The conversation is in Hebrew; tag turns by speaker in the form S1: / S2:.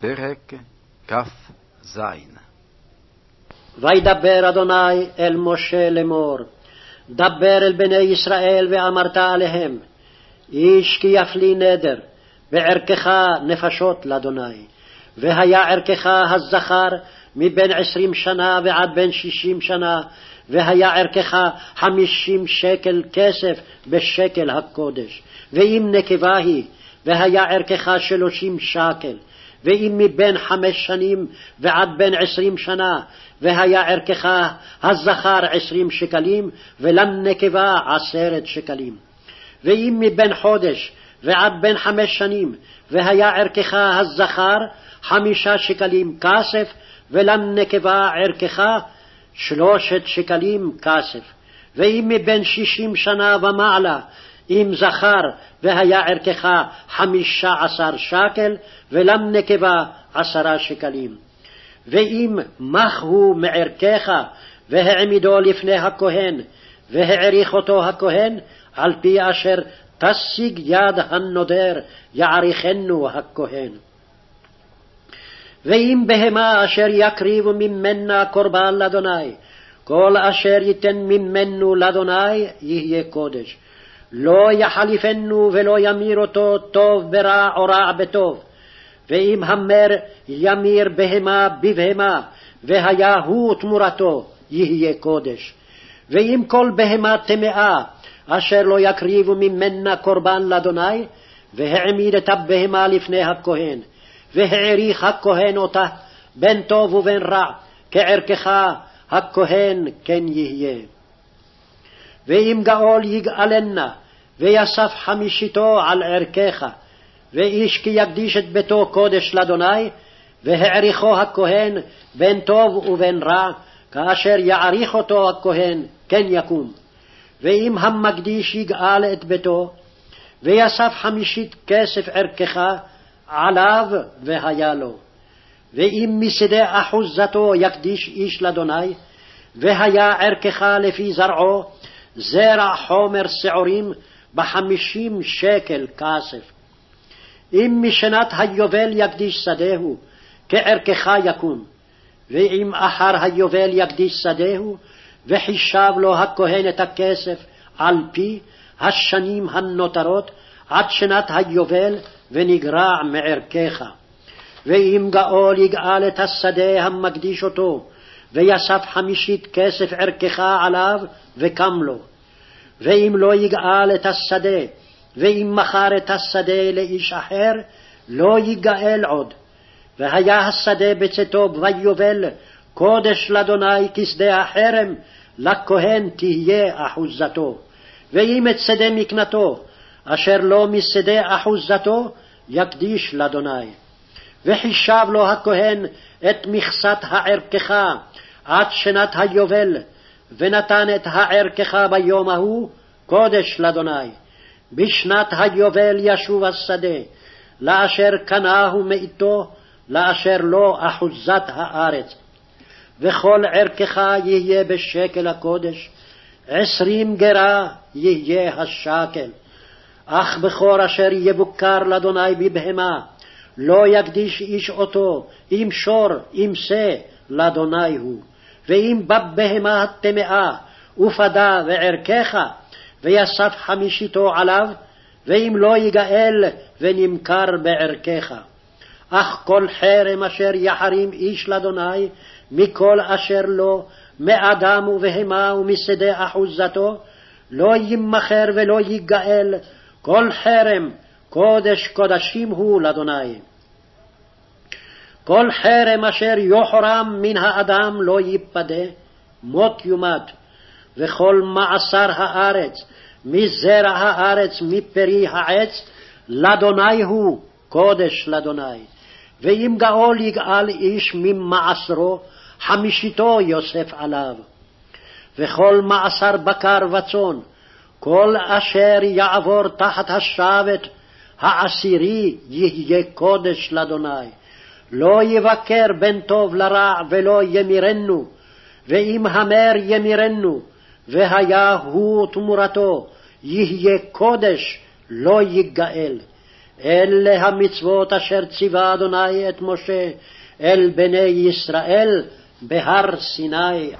S1: פרק כ"ז
S2: וידבר אדוני אל משה לאמור, דבר אל בני ישראל ואמרת עליהם, איש כי יפלי נדר, וערכך נפשות לאדוני. והיה ערכך הזכר מבין עשרים שנה ועד בין שישים שנה, והיה ערכך חמישים שקל כסף בשקל הקודש. ואם נקבה היא, והיה ערכך שלושים שקל, ואם מבין חמש שנים ועד בין עשרים שנה, והיה ערכך הזכר עשרים שקלים, ולנקבה עשרת שקלים. ואם מבין חודש ועד בין חמש שנים, והיה ערכך הזכר חמישה שקלים כסף, ולנקבה ערכך שלושת שקלים כסף. ואם מבין שישים שנה ומעלה, אם זכר והיה ערכך חמישה עשר שקל, ולנקבה עשרה שקלים. ואם מח הוא מערכך, והעמידו לפני הכהן, והעריך אותו הכהן, על פי אשר תשיג יד הנודר, יעריכנו הכהן. ואם בהמה אשר יקריבו ממנה קורבן לאדוני, כל אשר ייתן ממנו לאדוני יהיה קודש. לא יחליפנו ולא ימיר אותו טוב ברע או רע בטוב. ואם המר ימיר בהמה בבהמה, והיה הוא תמורתו, יהיה קודש. ואם כל בהמה טמאה, אשר לא יקריבו ממנה קורבן לאדוני, והעמיד את הבהמה לפני הכהן, והעריך הכהן אותה, בין טוב ובין רע, כערכך הכהן כן יהיה. ואם גאול יגאלנה, ויסף חמישיתו על ערכך, ואיש כי יקדיש את ביתו קודש לאדוני, והעריכו הכהן בין טוב ובין רע, כאשר יעריך אותו הכהן, כן יקום. ואם המקדיש יגאל את ביתו, ויסף חמישית כסף ערכך, עליו והיה לו. ואם משדה אחוזתו יקדיש איש לאדוני, והיה ערכך לפי זרעו, זרע חומר שעורים בחמישים שקל כסף. אם משנת היובל יקדיש שדהו, כערכך יקום. ואם אחר היובל יקדיש שדהו, וחישב לו הכהן את הכסף על פי השנים הנותרות עד שנת היובל, ונגרע מערכך. ואם גאול יגאל את השדה המקדיש אותו, ויסף חמישית כסף ערכך עליו, וקם לו. ואם לא יגאל את השדה, ואם מכר את השדה לאיש אחר, לא ייגאל עוד. והיה השדה בצאתו ביובל, קודש לאדוני כשדה החרם, לכהן תהיה אחוזתו. ואם את שדה מקנתו, אשר לא משדה אחוזתו, יקדיש לאדוני. וחישב לו הכהן את מכסת הערכך עד שנת היובל, ונתן את הערכך ביום ההוא, קודש לאדוני. בשנת היובל ישוב השדה, לאשר קנהו מאיתו, לאשר לא אחוזת הארץ. וכל ערכך יהיה בשקל הקודש, עשרים גרה יהיה השקל. אך בכור אשר יבוקר לאדוני בבהמה, לא יקדיש איש אותו, אם שור, אם שא, לאדוני הוא. ואם בבהמה הטמאה, ופדה וערכך, ויסף חמישיתו עליו, ואם לא יגאל ונמכר בערכך. אך כל חרם אשר יחרים איש לאדוני, מכל אשר לו, מאדם ובהמה ומשדה אחוזתו, לא ימכר ולא יגאל, כל חרם, קודש קודשים הוא לאדוני. כל חרם אשר יוחרם מן האדם לא ייפדה, מות יומת, וכל מעשר הארץ, מזרע הארץ, מפרי העץ, לאדוני הוא, קודש לאדוני. ואם גאול יגאל איש ממעשרו, חמישיתו יוסף עליו. וכל מעשר בקר וצאן, כל אשר יעבור תחת השבת העשירי יהיה קודש לאדוני. לא יבקר בין טוב לרע ולא ימירנו, ואם המר ימירנו, והיה הוא תמורתו, יהיה קודש, לא יגאל. אלה המצוות אשר ציווה אדוני את משה אל בני ישראל בהר סיני.